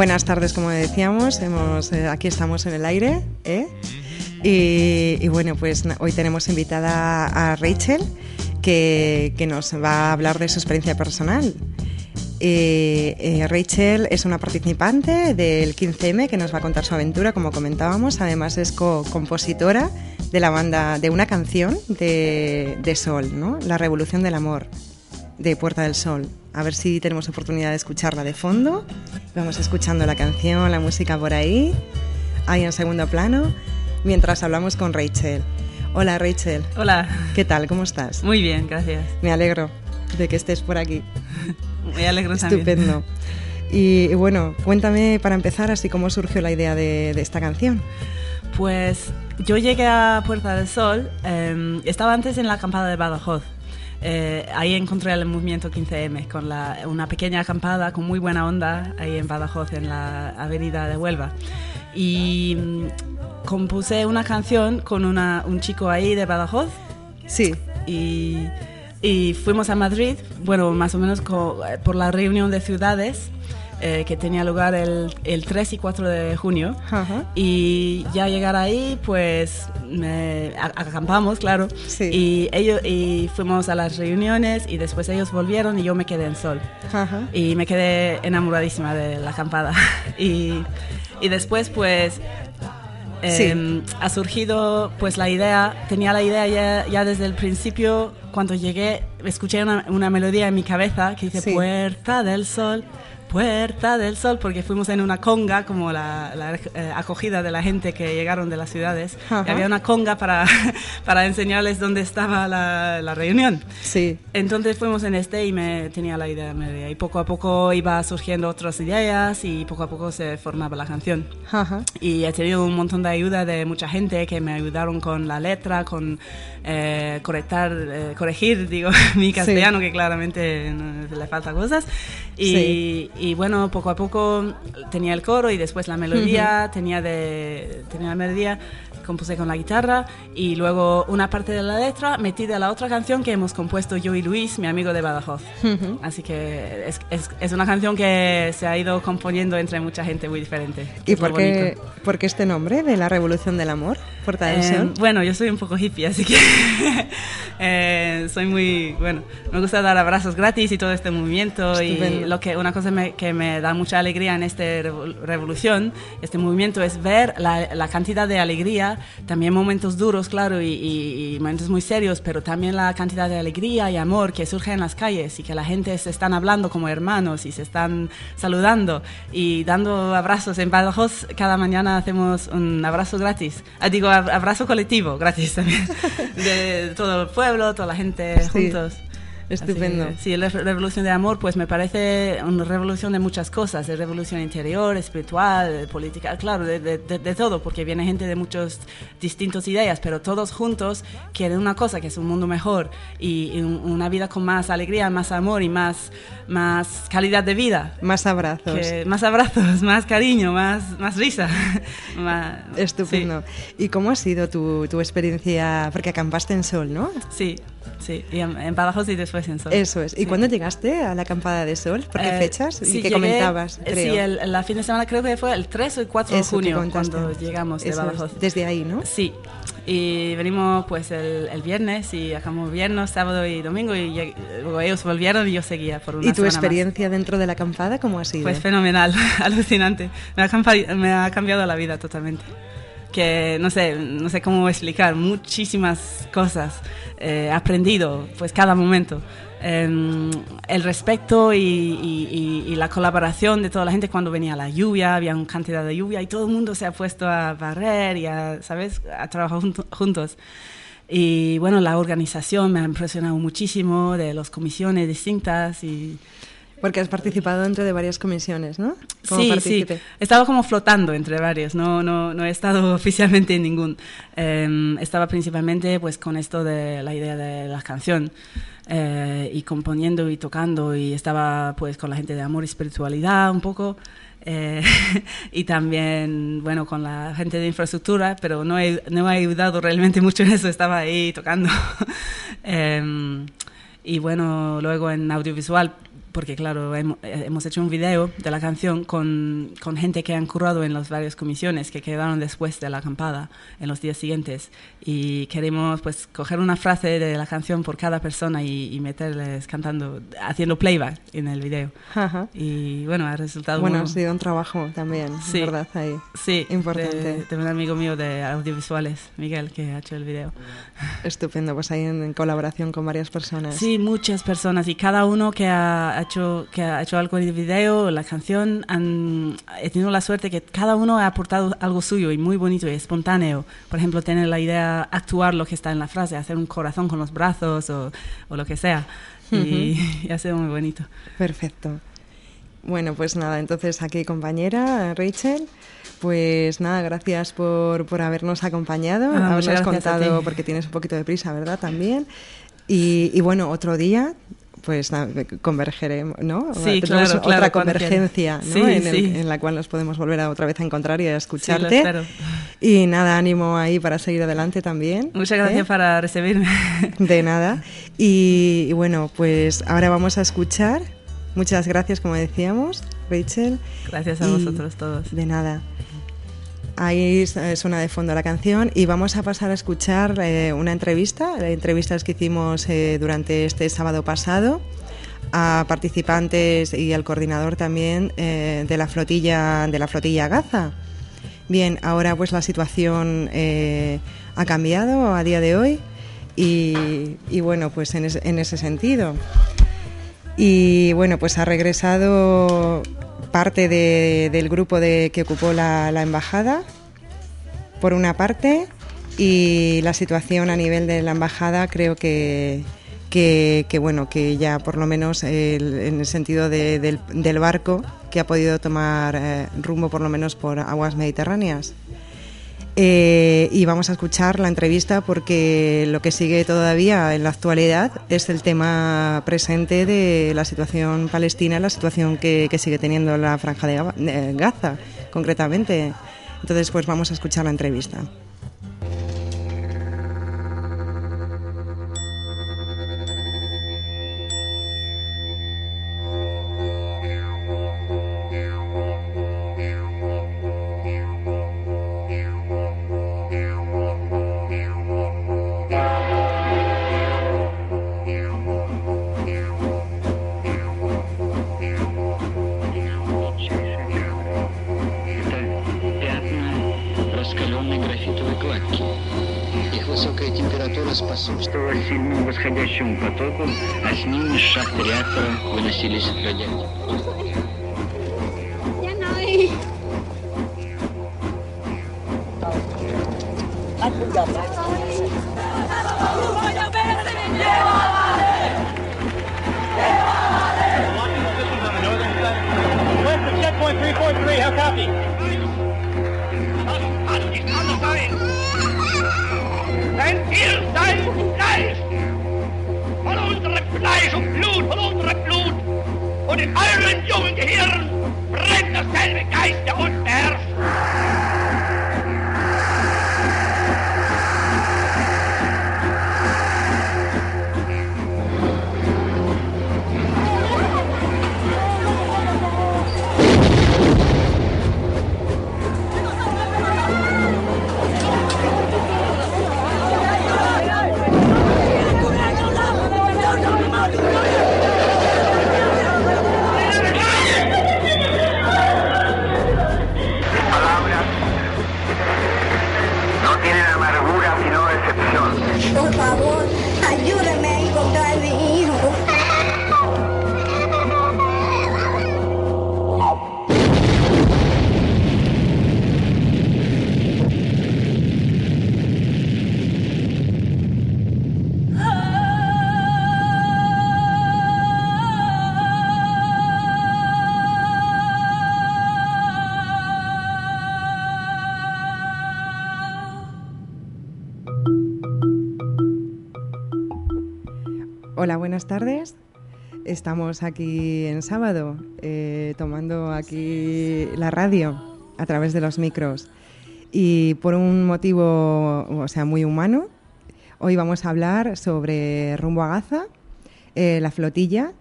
Buenas tardes, como decíamos, hemos, eh, aquí estamos en el aire. ¿eh? Y, bueno, pues hoy tenemos invitada a Rachel, que, que nos va a hablar de su experiencia personal. Rachel es una participante del 15M que nos va a contar su aventura, como comentábamos. Además es co-compositora de la banda de una canción de, de Sol, ¿no? La Revolución del Amor de Puerta del Sol. A ver si tenemos oportunidad de escucharla de fondo. Vamos escuchando la canción, la música por ahí, ahí en segundo plano, mientras hablamos con Rachel. Hola Rachel. Hola. ¿Qué tal? ¿Cómo estás? Muy bien, gracias. Me alegro de que estés por aquí. Muy alegro Estupendo. Y, y, bueno, cuéntame para empezar así cómo surgió la idea de, de esta canción. Pues yo llegué a Puerta del Sol, eh, estaba antes en la acampada de Badajoz. Eh, ahí encontré el movimiento 15M con la, una pequeña acampada con muy buena onda ahí en Badajoz, en la avenida de Huelva. Y mm, compuse una canción con una, un chico ahí de Badajoz. Sí. Y, y fuimos a Madrid, bueno, más o menos co, por la reunión de ciudades. Eh, que tenía lugar el, el, 3 y 4 de junio. Ajá. Y ya llegar ahí, pues me, acampamos, claro. Sí. Y, ellos, y fuimos a las reuniones y después ellos volvieron y yo me quedé en Sol. Ajá. Y me quedé enamoradísima de la acampada. y, y después, pues... Eh, Sí. ha surgido pues la idea, tenía la idea ya, ya desde el principio, cuando llegué, escuché una, una melodía en mi cabeza que dice Sí. Puerta del Sol, Puerta del Sol, porque fuimos en una conga, como la, la, eh, acogida de la gente que llegaron de las ciudades. Ajá. Y había una conga para, para enseñarles dónde estaba la, la, reunión. Sí. Entonces fuimos en este y me tenía la idea media. Y poco a poco iba surgiendo otras ideas y poco a poco se formaba la canción. Ajá. Y he tenido un montón de ayuda de mucha gente que me ayudaron con la letra, con eh, correctar, eh, corregir, digo, mi castellano, Sí. que claramente le falta cosas. Y, Sí. Y bueno, poco a poco tenía el coro y después la melodía, tenía, de, tenía la melodía, compuse con la guitarra y luego una parte de la letra metí de la otra canción que hemos compuesto yo y Luis, mi amigo de Badajoz. Ujú. Así que es, es, es una canción que se ha ido componiendo entre mucha gente muy diferente. ¿Y por qué, por qué este nombre de la Revolución del Amor? Eh, bueno, yo soy un poco hippie, así que eh, soy muy, bueno, me gusta dar abrazos gratis y todo este movimiento y Estupendo. lo que una cosa me- que me da mucha alegría en esta revo- revolución, este movimiento es ver la, la cantidad de alegría, también momentos duros, claro, y, y- y momentos muy serios, pero también la cantidad de alegría y amor que surge en las calles y que la gente se están hablando como hermanos y se están saludando y dando abrazos. En Badajoz cada mañana hacemos un abrazo gratis, Ah, digo ab- abrazo colectivo gratis también, de todo el pueblo, toda la gente Sí. juntos. Estupendo. Que, sí, la re- revolución de amor, pues me parece una revolución de muchas cosas, de revolución interior, espiritual, política, claro, de, de- todo, porque viene gente de muchas distintas ideas, pero todos juntos quieren una cosa, que es un mundo mejor y, y un- una vida con más alegría, más amor y más, más calidad de vida. Más abrazos. Que- más abrazos, más cariño, más, más risa. más- Estupendo. ¿Y cómo ha sido tu, tu experiencia? Porque acampaste en Sol, ¿no? Sí, sí, y en, en Badajoz y después en Sol. Eso es. ¿Y Sí. cuándo llegaste a la acampada de Sol? ¿Por qué Eh, fechas? sí, ¿Y qué llegué- comentabas? Creo. Sí, el, el fin de semana creo que fue el 3 o el 4 de Eso que junio cuando llegamos de Eso es. Badajoz. Desde ahí, ¿no? Sí, y venimos pues el, el viernes y acabamos viernes, sábado y domingo y luego ellos volvieron y yo seguía por una ¿Y tu semana más. experiencia dentro de la acampada cómo ha sido? Pues fenomenal, alucinante. Me ha, me ha cambiado la vida totalmente. Que no sé, no sé cómo explicar, muchísimas cosas. Eh, aprendido, pues cada momento. Em, el respeto y, y- y- y la colaboración de toda la gente cuando venía la lluvia, había una cantidad de lluvia y todo el mundo se ha puesto a barrer y a, ¿sabes?, a trabajar junto- juntos. Y bueno, la organización me ha impresionado muchísimo, de las comisiones distintas y Porque has participado dentro de varias comisiones, ¿no? Como Sí, sí. He estado como flotando entre varios, no, no, no he estado oficialmente en ningún. Eh, estaba principalmente pues con esto de la idea de la canción eh, y componiendo y tocando y estaba pues con la gente de amor y espiritualidad un poco. eh, y también, bueno, con la gente de infraestructura, pero no he, no he ayudado realmente mucho en eso, estaba ahí tocando. Em, y bueno, luego en audiovisual porque claro, hemos, eh, hemos, hecho un video de la canción con, con, gente que han currado en las varias comisiones que quedaron después de la acampada, en los días siguientes. Y queremos pues coger una frase de la canción por cada persona y, meterles cantando, haciendo playback en el video. Y bueno, ha resultado Bueno, ha sido un trabajo también, sí, ¿verdad? Ahí. Sí, importante. De, un amigo mío de audiovisuales, Miguel, que ha hecho el video. Estupendo, pues ahí en, en colaboración con varias personas. Sí, muchas personas y cada uno que ha hecho, que ha hecho algo en el video, la canción, han, he tenido la suerte que cada uno ha aportado algo suyo y muy bonito y espontáneo. Por ejemplo, tener la idea, actuar lo que está en la frase, hacer un corazón con los brazos o, o lo que sea. Y, y ha sido muy bonito. Perfecto. Bueno, pues nada, entonces aquí compañera Rachel, pues nada, gracias por, por habernos acompañado, Ah, a contado, porque tienes un poquito de prisa, ¿verdad? También. Y, y bueno, otro día, pues convergeremos, ¿no? Sí, claro, otra claro, cuando convergencia, ¿no? Sí, en, el- sí. en la cual nos podemos volver a otra vez a encontrar y a escucharte. espero. y nada, ánimo ahí para seguir adelante también. Muchas gracias ¿eh? para recibirme. De nada. Y, y bueno, pues ahora vamos a escuchar. Muchas gracias, como decíamos, Rachel. Gracias a vosotros todos. De nada. Ahí eh, suena de fondo la canción y vamos a pasar a escuchar eh, una entrevista, eh, entrevistas que hicimos durante este sábado pasado a participantes y al coordinador también de la flotilla de la flotilla Gaza. Bien, ahora pues la situación ha cambiado a día de hoy y, y bueno, pues en, es- en ese sentido. Y bueno, pues ha regresado parte de- del grupo de, que ocupó la, la embajada, por una parte, y la situación a nivel de la embajada creo que, que, bueno, que ya por lo menos el- en el sentido de- del, del barco que ha podido tomar eh, rumbo por lo menos por aguas mediterráneas. Eh, y vamos a escuchar la entrevista porque lo que sigue todavía en la actualidad es el tema presente de la situación palestina, la situación que, que sigue teniendo la franja de Gaza, concretamente. Entonces, pues vamos a escuchar la entrevista. 343, how copy? Das Ziel, sein Fleisch. Von unserem Fleisch und Blut, von unserem Blut. Und in euren jungen Gehirn brennt dasselbe Geist, der uns beherrscht. Buenas tardes. Estamos aquí en sábado, eh, tomando aquí la radio a través de los micros. Y por un motivo, o sea, muy humano, hoy vamos a hablar sobre Rumbo a Gaza, eh, la flotilla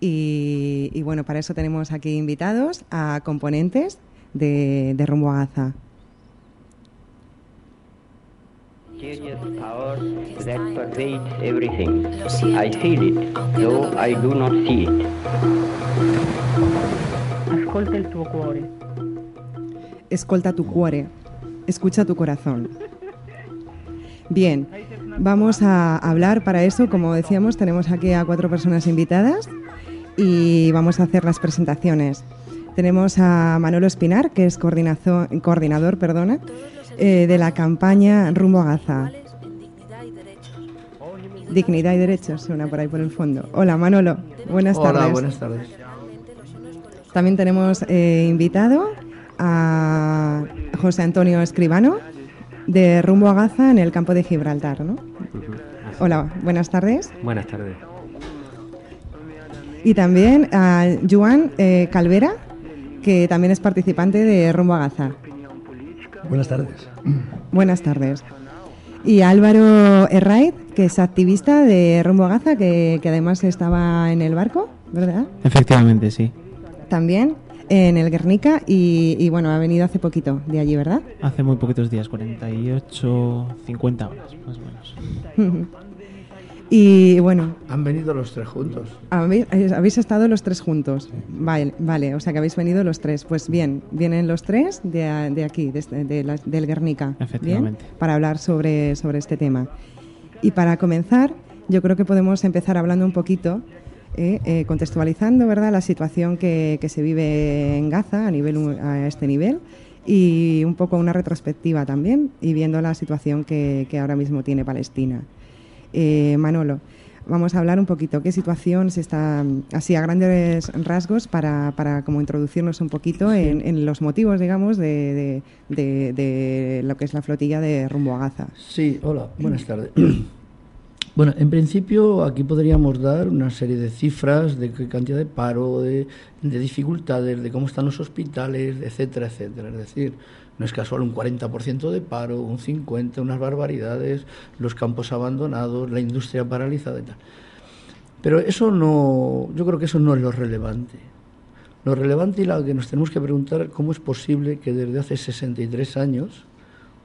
Y, bueno, para eso tenemos aquí invitados a componentes de Rumbo a Gaza. Mysterious power that pervades everything. I feel it, though I do not see it. Ascolta il tuo cuore. Escolta tu cuore, escucha tu corazón. Bien, vamos a hablar para eso, como decíamos, tenemos aquí a cuatro personas invitadas y vamos a hacer las presentaciones. Tenemos a Manolo Espinar, que es coordinador perdona, eh, de la campaña Rumbo a Gaza. Dignidad y derechos, suena por ahí por el fondo. Hola Manolo, buenas Hola, tardes. buenas tardes. También tenemos eh, invitado a José Antonio Escribano de Rumbo a Gaza en el campo de Gibraltar, ¿no? Hola, buenas tardes. Buenas tardes. Y también a Joan eh, Calvera, que también es participante de Rumbo a Gaza. Buenas tardes. Buenas tardes. Y Álvaro Herraiz, que es activista de Rumbo a Gaza, que, que además estaba en el barco, ¿verdad? Efectivamente, sí. También en el Guernica y, y, bueno, ha venido hace poquito de allí, ¿verdad? Hace muy poquitos días, 48, 50 horas, más o menos. y bueno, Han venido los tres juntos. habéis, habéis estado los tres juntos. Vale, vale, o sea que habéis venido los tres. Pues bien, vienen los tres de, aquí, de, este- de la- del Guernica. Efectivamente. ¿bien? Para hablar sobre, sobre este tema. Y para comenzar, yo creo que podemos empezar hablando un poquito, eh, eh, contextualizando ¿verdad? la situación que, que se vive en Gaza a, nivel, hu- a este nivel y un poco una retrospectiva también y viendo la situación que, que ahora mismo tiene Palestina. Eh, Manolo, vamos a hablar un poquito qué situación se está, así a grandes rasgos, para, para como introducirnos un poquito en, en los motivos, digamos, de, de- de- de lo que es la flotilla de rumbo a Gaza. Sí, hola, buenas tardes. Bueno, en principio aquí podríamos dar una serie de cifras de qué cantidad de paro, de, de dificultades, de cómo están los hospitales, etcétera, etcétera. Es decir, no es casual un 40% de paro, un 50%, unas barbaridades, los campos abandonados, la industria paralizada y tal. Pero eso no, yo creo que eso no es lo relevante. Lo relevante y lo que nos tenemos que preguntar cómo es posible que desde hace 63 años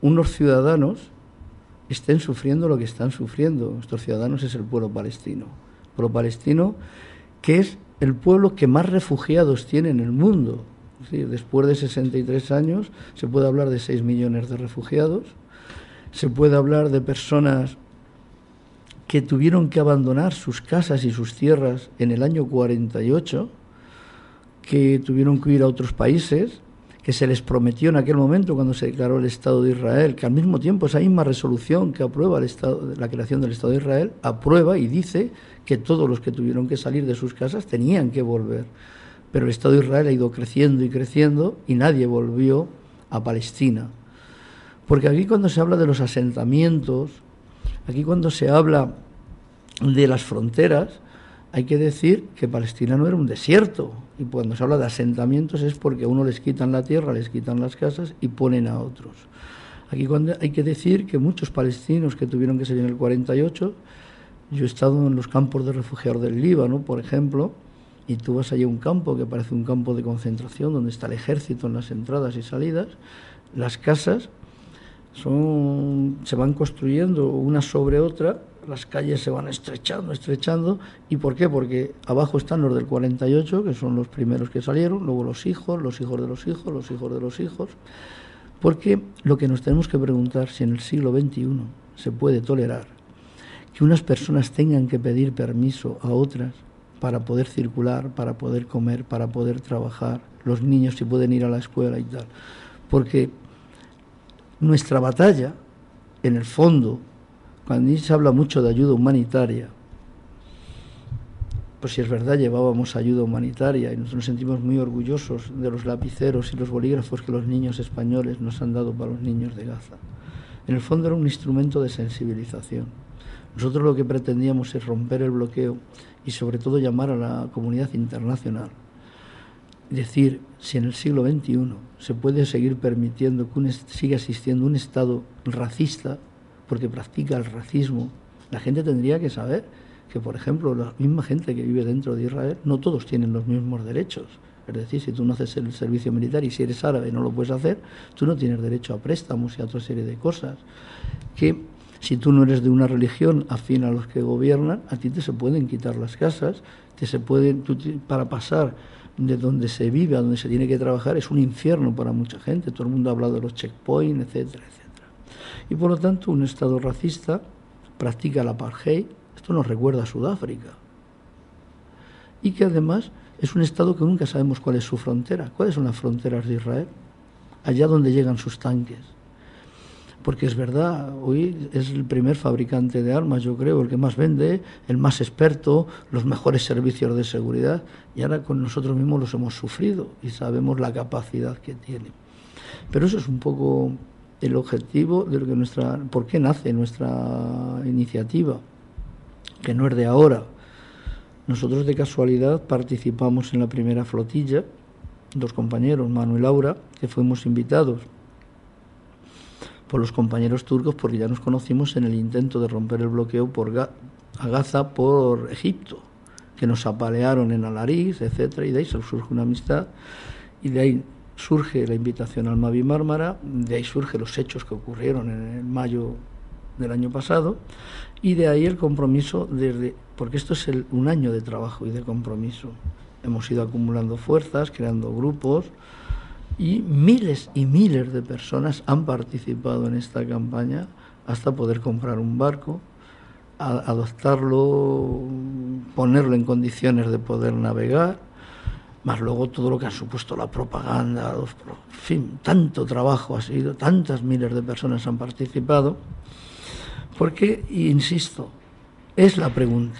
unos ciudadanos estén sufriendo lo que están sufriendo. Estos ciudadanos es el pueblo palestino. El pueblo palestino que es el pueblo que más refugiados tiene en el mundo. Decir, después de 63 años se puede hablar de 6 millones de refugiados, se puede hablar de personas que tuvieron que abandonar sus casas y sus tierras en el año 48, que tuvieron que ir a otros países, que se les prometió en aquel momento cuando se declaró el Estado de Israel, que al mismo tiempo esa misma resolución que aprueba la creación del Estado de Israel, aprueba y dice que todos los que tuvieron que salir de sus casas tenían que volver. Pero el Estado de Israel ha ido creciendo y creciendo y nadie volvió a Palestina. Porque aquí cuando se habla de los asentamientos, aquí cuando se habla de las fronteras, hay que decir que Palestina no era un desierto. Y cuando se habla de asentamientos es porque a uno les quitan la tierra, les quitan las casas y ponen a otros. Aquí cuando hay que decir que muchos palestinos que tuvieron que salir en el 48, yo he estado en los campos de refugiados del Líbano, por ejemplo, y tú vas allí a un campo que parece un campo de concentración donde está el ejército en las entradas y salidas, las casas son, se van construyendo una sobre otra, las calles se van estrechando, estrechando. ¿Y por qué? Porque abajo están los del 48, que son los primeros que salieron, luego los hijos, los hijos de los hijos, los hijos de los hijos. Porque lo que nos tenemos que preguntar si en el siglo XXI se puede tolerar que unas personas tengan que pedir permiso a otras para poder circular, para poder comer, para poder trabajar, los niños si pueden ir a la escuela y tal. Porque nuestra batalla, en el fondo, cuando se habla mucho de ayuda humanitaria, pues si es verdad, llevábamos ayuda humanitaria y nos, sentimos muy orgullosos de los lapiceros y los bolígrafos que los niños españoles nos han dado para los niños de Gaza. En el fondo era un instrumento de sensibilización. Nosotros lo que pretendíamos es romper el bloqueo y sobre todo llamar a la comunidad internacional. Decir, si en el siglo XXI se puede seguir permitiendo que un siga existiendo un Estado racista, porque practica el racismo, la gente tendría que saber que, por ejemplo, la misma gente que vive dentro de Israel, no todos tienen los mismos derechos. Es decir, si tú no haces el servicio militar y si eres árabe no lo puedes hacer, tú no tienes derecho a préstamos y a otra serie de cosas. Que si tú no eres de una religión afín a los que gobiernan, a ti te se pueden quitar las casas, te se pueden, para pasar de donde se vive a donde se tiene que trabajar es un infierno para mucha gente. Todo el mundo ha hablado de los checkpoints, etcétera, etcétera. Y por lo tanto, un Estado racista practica el apartheid. Esto nos recuerda a Sudáfrica. Y que además es un Estado que nunca sabemos cuál es su frontera. ¿Cuáles son las fronteras de Israel? Allá donde llegan sus tanques. Porque es verdad, hoy es el primer fabricante de armas, yo creo, el que más vende, el más experto, los mejores servicios de seguridad, y ahora con nosotros mismos los hemos sufrido y sabemos la capacidad que tiene. Pero eso es un poco el objetivo de lo que nuestra, por qué nace nuestra iniciativa, que no es de ahora, nosotros de casualidad participamos en la primera flotilla, dos compañeros, Manu y Laura, que fuimos invitados por los compañeros turcos porque ya nos conocimos en el intento de romper el bloqueo por a Gaza por Egipto, que nos apalearon en Alariz, etcétera, y de ahí surge una amistad y de ahí surge la invitación al Mavi Mármara, de ahí surgen los hechos que ocurrieron en el mayo del año pasado y de ahí el compromiso desde porque esto es un año de trabajo y de compromiso. Hemos ido acumulando fuerzas, creando grupos y miles y miles de personas han participado en esta campaña hasta poder comprar un barco, adoptarlo, ponerlo en condiciones de poder navegar, más luego todo lo que ha supuesto la propaganda, en fin, tanto trabajo ha sido, tantas miles de personas han participado, porque, insisto, es la pregunta.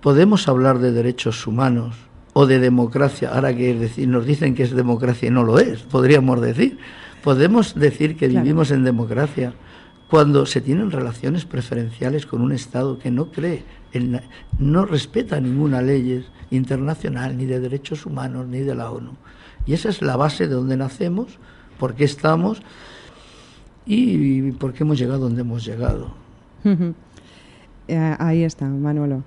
¿Podemos hablar de derechos humanos o de democracia? Ahora que decir, nos dicen que es democracia y no lo es, podríamos decir. Podemos decir que vivimos en democracia cuando se tienen relaciones preferenciales con un Estado que no cree, en, no respeta ninguna ley internacional, ni de derechos humanos, ni de la ONU. Y esa es la base de donde nacemos, por qué estamos y por qué hemos llegado donde hemos llegado. Eh, ahí está, Manolo.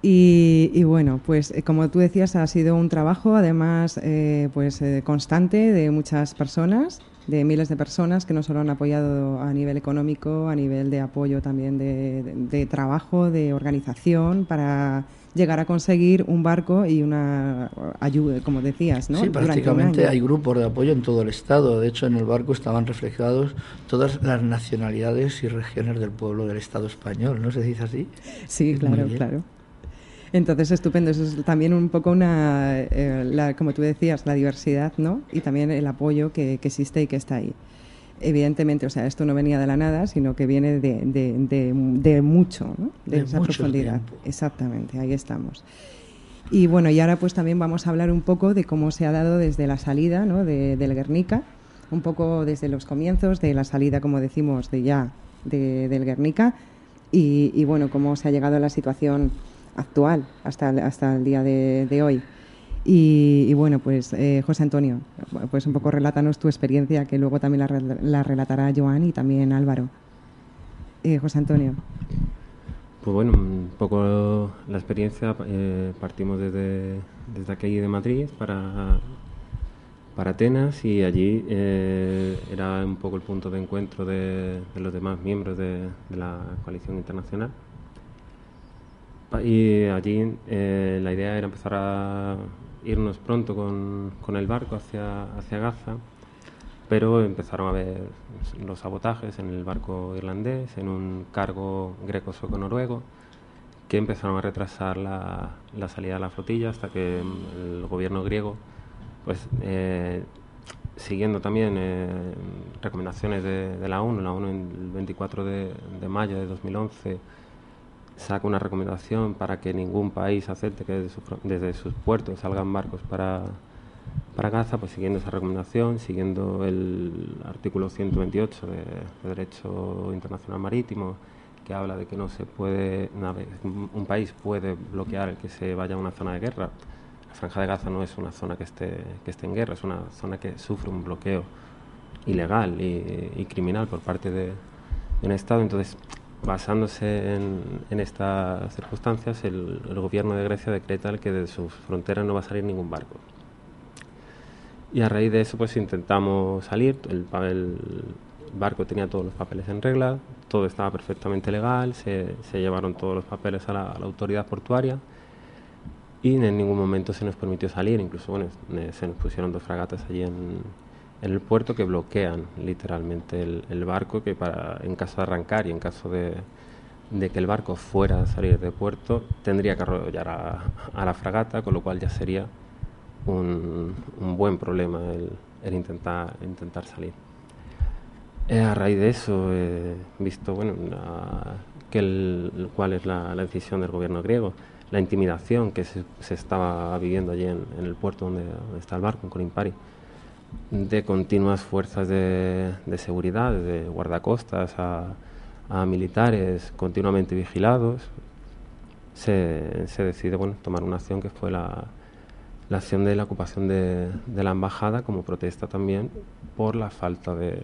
Y, bueno, pues eh, como tú decías, ha sido un trabajo además eh, pues constante de muchas personas, de miles de personas que no solo han apoyado a nivel económico, a nivel de apoyo también de trabajo, de organización para llegar a conseguir un barco y una ayuda, como decías, ¿no? Sí, prácticamente hay grupos de apoyo en todo el Estado. De hecho, en el barco estaban reflejados todas las nacionalidades y regiones del pueblo del Estado español, ¿no se dice así? Sí, claro, claro. Entonces, estupendo. Eso es también un poco una, eh, como tú decías, la diversidad, ¿no? Y también el apoyo que, que existe y que está ahí evidentemente, o sea, esto no venía de la nada, sino que viene de, de, de, mucho, ¿no? de, esa profundidad. Exactamente, ahí estamos. Y bueno, y ahora pues también vamos a hablar un poco de cómo se ha dado desde la salida ¿no? de, del Guernica, un poco desde los comienzos de la salida, como decimos, de ya del Guernica, y, y, bueno, cómo se ha llegado a la situación actual hasta, hasta el día de hoy. Y, bueno, pues eh, José Antonio, pues un poco relátanos tu experiencia, que luego también la, relatará Joan y también Álvaro. Eh, José Antonio. Pues bueno, un poco la experiencia, eh, partimos desde, desde aquí de Madrid para, para Atenas y allí era un poco el punto de encuentro de, los demás miembros de la coalición internacional. Y allí la idea era empezar a irnos pronto con, con el barco hacia, hacia Gaza, pero empezaron a haber los sabotajes en el barco irlandés, en un cargo greco-sueco-noruego, que empezaron a retrasar la, la, salida de la flotilla hasta que el gobierno griego, pues eh, siguiendo también eh, recomendaciones de, de, la ONU, la ONU el 24 de, de mayo de 2011 saca una recomendación para que ningún país acepte que desde, sus puertos salgan barcos para, para Gaza, pues siguiendo esa recomendación, siguiendo el artículo 128 de, Derecho Internacional Marítimo, que habla de que no se puede, un país puede bloquear que se vaya a una zona de guerra. La Franja de Gaza no es una zona que esté, que esté en guerra, es una zona que sufre un bloqueo ilegal y, criminal por parte de, de un Estado. Entonces, basándose en, estas circunstancias, el, gobierno de Grecia decreta que de sus fronteras no va a salir ningún barco. Y a raíz de eso, pues intentamos salir. El, barco tenía todos los papeles en regla, todo estaba perfectamente legal, se, llevaron todos los papeles a la, autoridad portuaria y en ningún momento se nos permitió salir. Incluso, bueno, se nos pusieron dos fragatas allí en, en el puerto que bloquean literalmente el, el, barco, que para, en caso de arrancar y en caso de, de, que el barco fuera a salir de puerto, tendría que arrollar a, a la fragata, con lo cual ya sería un, un buen problema el, el intentar, intentar salir. Eh, a raíz de eso he visto bueno, una, que el, cuál es la, la, decisión del gobierno griego, la intimidación que se, se estaba viviendo allí en, en el puerto donde, donde, está el barco, en Corimpari, de continuas fuerzas de, de seguridad, de guardacostas a, militares continuamente vigilados, se, se decide bueno, tomar una acción que fue la, la acción de la ocupación de, la embajada como protesta también por la falta de,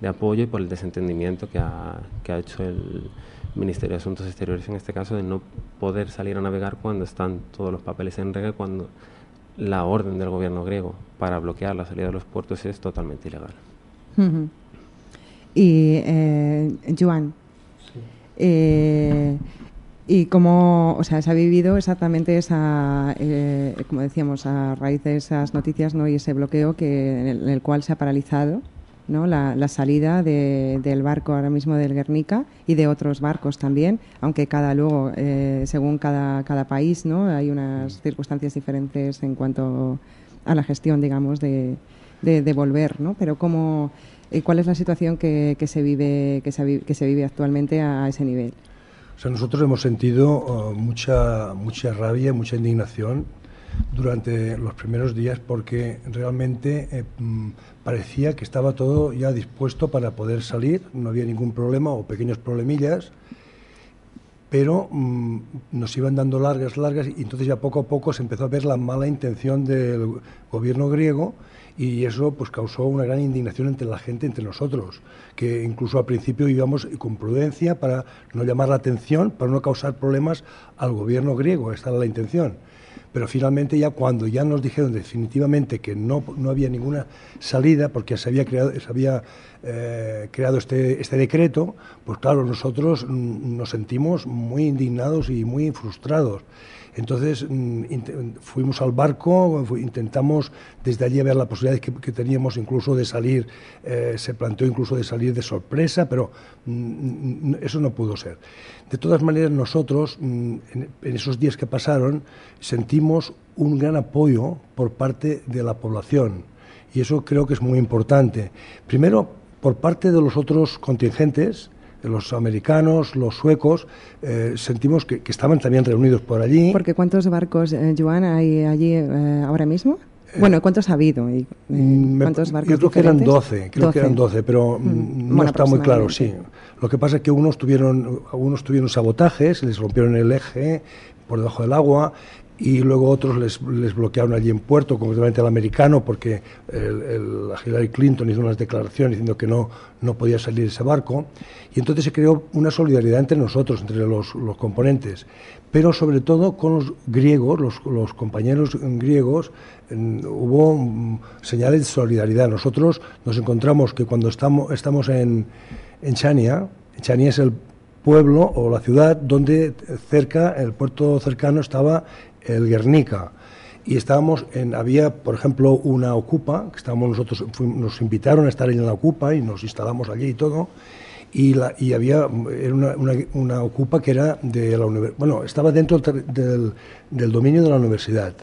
de apoyo y por el desentendimiento que ha, que ha, hecho el Ministerio de Asuntos Exteriores en este caso de no poder salir a navegar cuando están todos los papeles en regla, cuando la orden del gobierno griego para bloquear la salida de los puertos es totalmente ilegal. Uh -huh. Y, eh, Joan, sí. eh, ¿y cómo o sea, se ha vivido exactamente esa, eh, como decíamos, a raíz de esas noticias ¿no? y ese bloqueo que, en, el, en el cual se ha paralizado ¿no? la, la salida de, del barco ahora mismo del Guernica y de otros barcos también, aunque cada luego, eh, según cada, cada país, ¿no? hay unas circunstancias diferentes en cuanto a la gestión, digamos, de, de, de volver, ¿no? Pero cómo, eh, ¿cuál es la situación que, que, se vive, que, se, que se vive actualmente a, a ese nivel? O sea, nosotros hemos sentido uh, mucha, mucha rabia, mucha indignación durante los primeros días porque realmente eh, parecía que estaba todo ya dispuesto para poder salir, no había ningún problema o pequeños problemillas, pero mmm, nos iban dando largas, largas y entonces ya poco a poco se empezó a ver la mala intención del gobierno griego y eso pues causó una gran indignación entre la gente, entre nosotros, que incluso al principio íbamos con prudencia para no llamar la atención, para no causar problemas al gobierno griego, esta era la intención pero finalmente ya cuando ya nos dijeron definitivamente que no, no había ninguna salida porque se había creado, se había, eh, creado este, este decreto, pues claro, nosotros nos sentimos muy indignados y muy frustrados. Entonces fuimos al barco, intentamos desde allí ver la posibilidad que, teníamos incluso de salir, eh, se planteó incluso de salir de sorpresa, pero eso no pudo ser. De todas maneras, nosotros, en esos días que pasaron, sentimos un gran apoyo por parte de la población y eso creo que es muy importante. Primero, por parte de los otros contingentes, los americanos, los suecos, eh, sentimos que, que, estaban también reunidos por allí. Porque ¿cuántos barcos, eh, Joan, hay allí eh, ahora mismo? Bueno, ¿cuántos ha habido? ¿Y, ¿Cuántos barcos Yo creo que eran 12, creo 12. que eran 12, pero mm. no bueno, está muy claro, sí. Lo que pasa es que unos tuvieron, algunos tuvieron sabotajes, les rompieron el eje por debajo del agua, y luego otros les, les, bloquearon allí en puerto, concretamente al americano, porque el, Hillary Clinton hizo unas declaraciones diciendo que no, no podía salir ese barco, y entonces se creó una solidaridad entre nosotros, entre los, los componentes, pero sobre todo con los griegos, los, los compañeros griegos, hubo um, señales de solidaridad. Nosotros nos encontramos que cuando estamos, estamos en, en Chania, Chania es el pueblo o la ciudad donde cerca, el puerto cercano estaba el Guernica. Y estábamos en, había, por ejemplo, una ocupa, que estábamos nosotros, nos invitaron a estar en la ocupa y nos instalamos allí y todo. Y, la, y había era una, una, ocupa que era de la bueno, estaba dentro del, del, dominio de la universidad.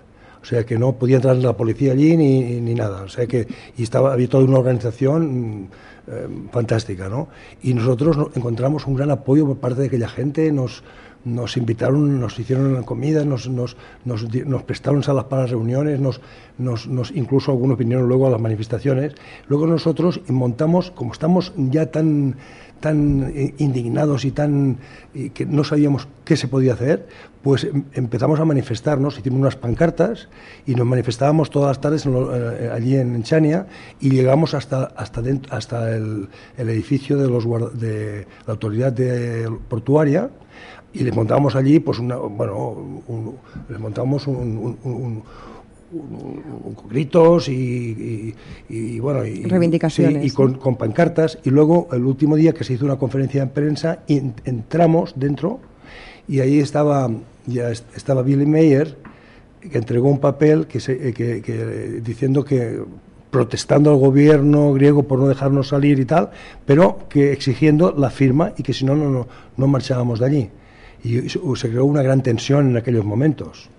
O sea que no podía entrar la policía allí ni, ni nada. O sea que y estaba, había toda una organización eh, fantástica, ¿no? Y nosotros encontramos un gran apoyo por parte de aquella gente, nos, nos invitaron, nos hicieron comida, nos, nos, nos, nos prestaron salas para reuniones, nos, nos, nos, incluso algunos vinieron luego a las manifestaciones. Luego nosotros montamos, como estamos ya tan, tan eh, indignados y tan y que no sabíamos qué se podía hacer, pues em- empezamos a manifestarnos, hicimos unas pancartas y nos manifestábamos todas las tardes eh, allí en Chania y llegamos hasta hasta dentro- hasta el, el edificio de los de la autoridad de- portuaria y les montábamos allí pues una bueno un- les montábamos un, gritos y, y- y, bueno y, Reivindicaciones, sí, y con, con pancartas y luego el último día que se hizo una conferencia de prensa y en- entramos dentro y ahí estaba ya est- estaba Billy Mayer que entregó un papel que, se- eh, que- que- diciendo que protestando al gobierno griego por no dejarnos salir y tal, pero que exigiendo la firma y que si no, no, no, no marchábamos de allí. Y se creó una gran tensión en aquellos momentos.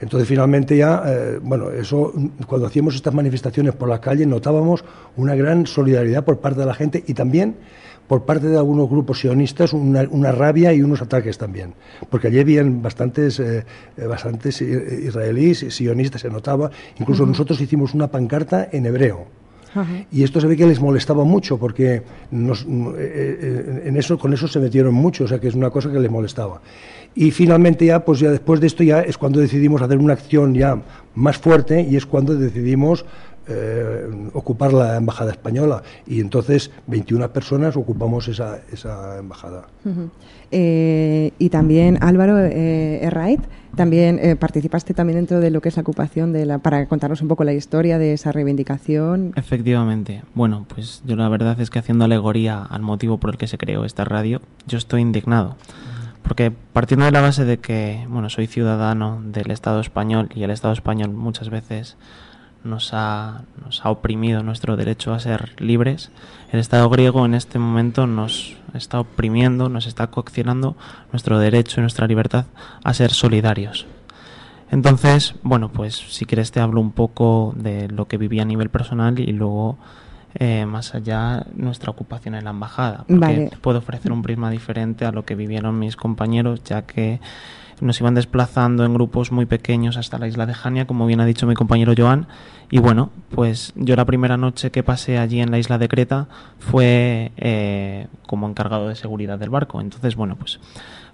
Entonces finalmente ya, eh, bueno, eso cuando hacíamos estas manifestaciones por la calle notábamos una gran solidaridad por parte de la gente y también por parte de algunos grupos sionistas una, una rabia y unos ataques también, porque allí habían bastantes, eh, eh, bastantes israelíes, sionistas, se notaba, incluso nosotros hicimos una pancarta en hebreo. Y esto se ve que les molestaba mucho porque eh, eh, en eso, con eso se metieron mucho, o sea que es una cosa que les molestaba. Y finalmente ya, pues ya después de esto ya es cuando decidimos hacer una acción ya más fuerte y es cuando decidimos eh, ocupar la embajada española. Y entonces 21 personas ocupamos esa, esa embajada. Ujú. Eh, y también Álvaro eh, Herraiz, también eh, participaste también dentro de lo que es la ocupación de la, para contarnos un poco la historia de esa reivindicación. Efectivamente. Bueno, pues yo la verdad es que haciendo alegoría al motivo por el que se creó esta radio, yo estoy indignado. Porque partiendo de la base de que, bueno, soy ciudadano del Estado español y el Estado español muchas veces nos ha, nos ha oprimido nuestro derecho a ser libres, el Estado griego en este momento nos está oprimiendo, nos está coaccionando nuestro derecho y nuestra libertad a ser solidarios. Entonces, bueno, pues si quieres te hablo un poco de lo que viví a nivel personal y luego eh, más allá nuestra ocupación en la embajada. Porque Vale. puedo ofrecer un prisma diferente a lo que vivieron mis compañeros, ya que nos iban desplazando en grupos muy pequeños hasta la isla de Jania, como bien ha dicho mi compañero Joan. Y bueno, pues yo la primera noche que pasé allí en la isla de Creta fue eh, como encargado de seguridad del barco. Entonces, bueno, pues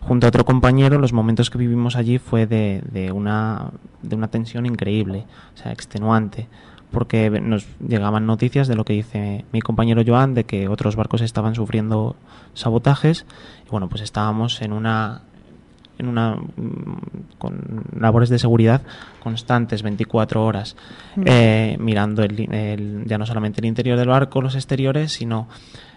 junto a otro compañero, los momentos que vivimos allí fue de, de una, de una tensión increíble, o sea, extenuante porque nos llegaban noticias de lo que dice mi compañero Joan, de que otros barcos estaban sufriendo sabotajes. Y bueno, pues estábamos en una en una mm, con labores de seguridad constantes 24 horas Mm. eh, mirando el, el- ya no solamente el interior del barco los exteriores sino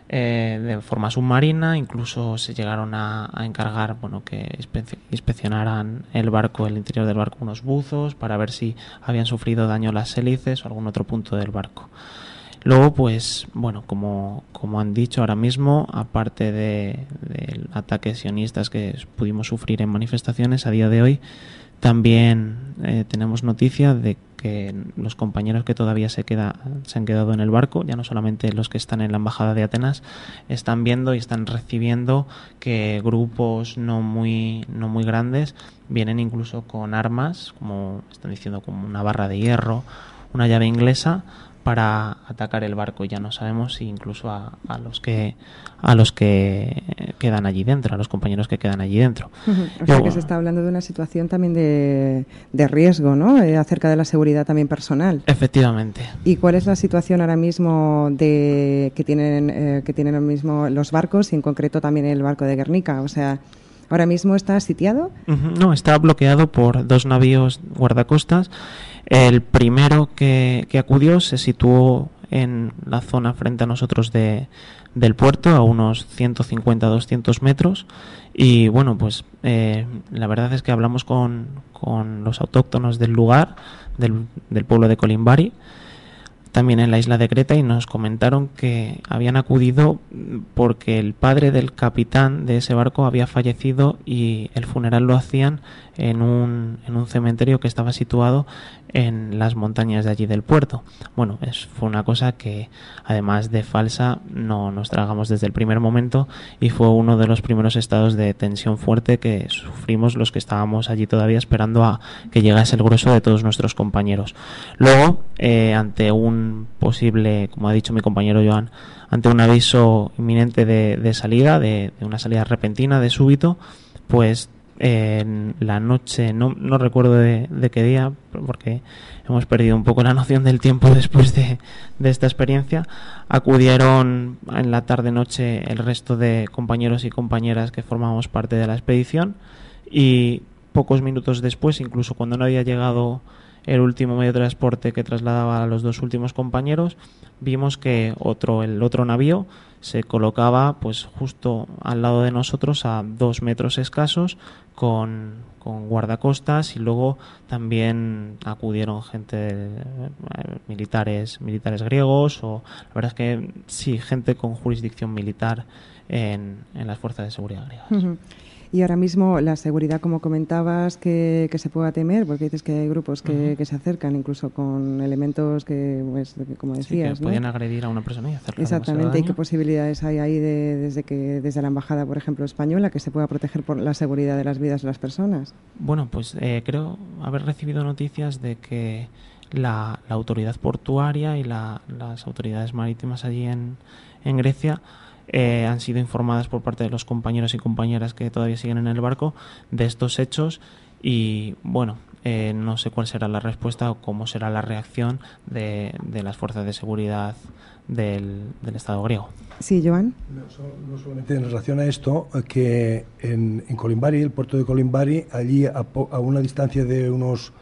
eh, de forma submarina incluso se llegaron a, a encargar bueno que inspec- inspeccionaran el barco el interior del barco unos buzos para ver si habían sufrido daño las hélices o algún otro punto del barco Luego, pues, bueno, como, como han dicho ahora mismo, aparte de, del ataque sionistas que pudimos sufrir en manifestaciones a día de hoy, también eh, tenemos noticia de que los compañeros que todavía se, queda, se han quedado en el barco, ya no solamente los que están en la embajada de Atenas, están viendo y están recibiendo que grupos no muy, no muy grandes vienen incluso con armas, como están diciendo, como una barra de hierro, una llave inglesa, para atacar el barco. Ya no sabemos si incluso a, a los que a los que quedan allí dentro, a los compañeros que quedan allí dentro. O sea que se está hablando de una situación también de, de riesgo, ¿no? Eh, acerca de la seguridad también personal. Efectivamente. ¿Y cuál es la situación ahora mismo de que tienen eh, que tienen ahora mismo los barcos y en concreto también el barco de Guernica? O sea, ahora mismo está sitiado. No, está bloqueado por dos navíos guardacostas. El primero que, que acudió se situó en la zona frente a nosotros de, del puerto, a unos 150-200 metros. Y bueno, pues eh, la verdad es que hablamos con, con los autóctonos del lugar, del, del pueblo de Colimbari, también en la isla de Creta y nos comentaron que habían acudido porque el padre del capitán de ese barco había fallecido y el funeral lo hacían en un, en un cementerio que estaba situado en las montañas de allí del puerto. Bueno, es, fue una cosa que además de falsa no nos tragamos desde el primer momento y fue uno de los primeros estados de tensión fuerte que sufrimos los que estábamos allí todavía esperando a que llegase el grueso de todos nuestros compañeros. Luego, eh, ante un posible, como ha dicho mi compañero Joan, ante un aviso inminente de, de salida, de, de una salida repentina, de súbito, pues en la noche, no, no recuerdo de, de, qué día, porque hemos perdido un poco la noción del tiempo después de, de, esta experiencia, acudieron en la tarde-noche el resto de compañeros y compañeras que formamos parte de la expedición y pocos minutos después, incluso cuando no había llegado el último medio de transporte que trasladaba a los dos últimos compañeros, vimos que otro, el otro navío se colocaba pues justo al lado de nosotros a dos metros escasos con, con guardacostas y luego también acudieron gente eh, militares militares griegos o la verdad es que sí gente con jurisdicción militar en, en las fuerzas de seguridad griegas. Y ahora mismo la seguridad, como comentabas, que, que, se pueda temer, porque dices que hay grupos que, uh -huh. que se acercan incluso con elementos que, pues, como decías, sí, que ¿no? agredir a una persona y hacerle Exactamente, y qué posibilidades hay ahí de, desde que desde la embajada, por ejemplo, española, que se pueda proteger por la seguridad de las vidas de las personas. Bueno, pues eh, creo haber recibido noticias de que la, la autoridad portuaria y la, las autoridades marítimas allí en, en Grecia eh, han sido informadas por parte de los compañeros y compañeras que todavía siguen en el barco de estos hechos y bueno, eh, no sé cuál será la respuesta o cómo será la reacción de, de las fuerzas de seguridad del, del, Estado griego. Sí, Joan. No, no, solamente en relación a esto, que en, en Colimbari, el puerto de Colimbari, allí a, a, una distancia de unos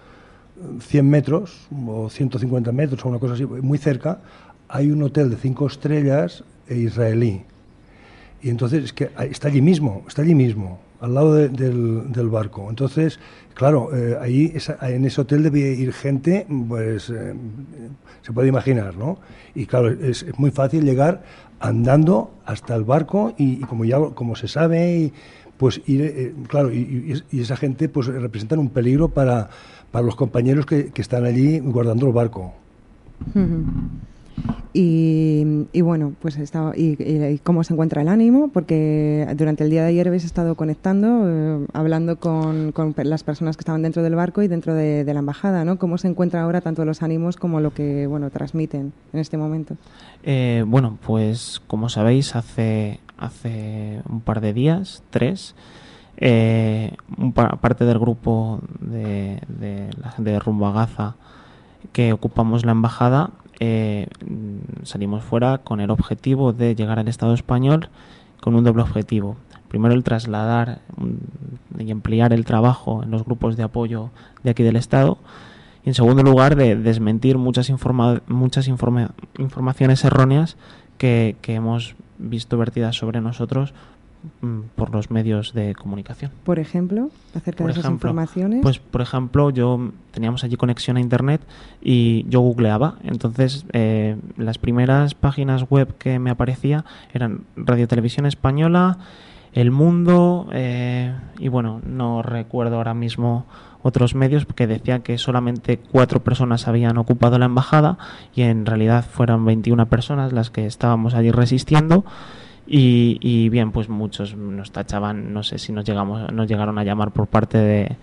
100 metros o 150 metros o una cosa así, muy cerca, hay un hotel de cinco estrellas israelí. Y entonces es que está allí mismo, está allí mismo, al lado de, del, barco. Entonces, claro, eh, ahí esa, en ese hotel debía ir gente, pues eh, se puede imaginar, ¿no? Y claro, es, muy fácil llegar andando hasta el barco y, como ya como se sabe, y, pues ir, eh, claro, y, esa gente pues representan un peligro para, para los compañeros que, que están allí guardando el barco. Y, bueno, pues está, y, cómo se encuentra el ánimo, porque durante el día de ayer habéis estado conectando, eh, hablando con, las personas que estaban dentro del barco y dentro de, la embajada, ¿no? ¿Cómo se encuentra ahora tanto los ánimos como lo que, bueno, transmiten en este momento? Eh, bueno, pues como sabéis, hace, hace un par de días, tres, eh, parte del grupo de, de la gente de Rumbo a Gaza que ocupamos la embajada eh, salimos fuera con el objetivo de llegar al Estado español con un doble objetivo. Primero el trasladar y ampliar el trabajo en los grupos de apoyo de aquí del Estado y en segundo lugar de desmentir muchas, muchas informa informaciones erróneas que, hemos visto vertidas sobre nosotros Mm, por los medios de comunicación. Por ejemplo, acerca por de esas ejemplo, informaciones. Pues, por ejemplo, yo teníamos allí conexión a internet y yo googleaba. Entonces, eh, las primeras páginas web que me aparecía eran Radio Televisión Española, El Mundo eh, y bueno, no recuerdo ahora mismo otros medios que decían que solamente cuatro personas habían ocupado la embajada y en realidad fueron 21 personas las que estábamos allí resistiendo. Y, y, bien, pues muchos nos tachaban, no sé si nos llegamos, nos llegaron a llamar por parte de,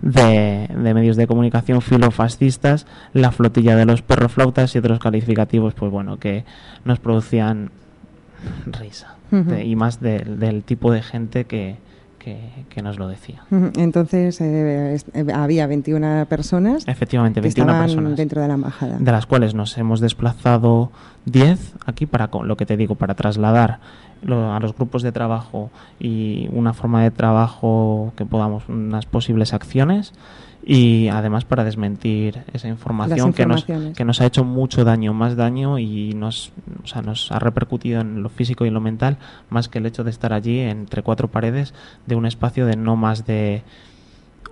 de, de medios de comunicación filofascistas, la flotilla de los perroflautas y otros calificativos, pues bueno, que nos producían risa. Uh -huh. de, y más de, del tipo de gente que, que, que, nos lo decía. Entonces eh, había 21 personas. Efectivamente, 21 que personas. dentro de la embajada. De las cuales nos hemos desplazado 10 aquí para lo que te digo, para trasladar lo, a los grupos de trabajo y una forma de trabajo que podamos, unas posibles acciones y además para desmentir esa información que nos, que nos ha hecho mucho daño, más daño y nos, o sea, nos ha repercutido en lo físico y en lo mental más que el hecho de estar allí entre cuatro paredes de un espacio de no más de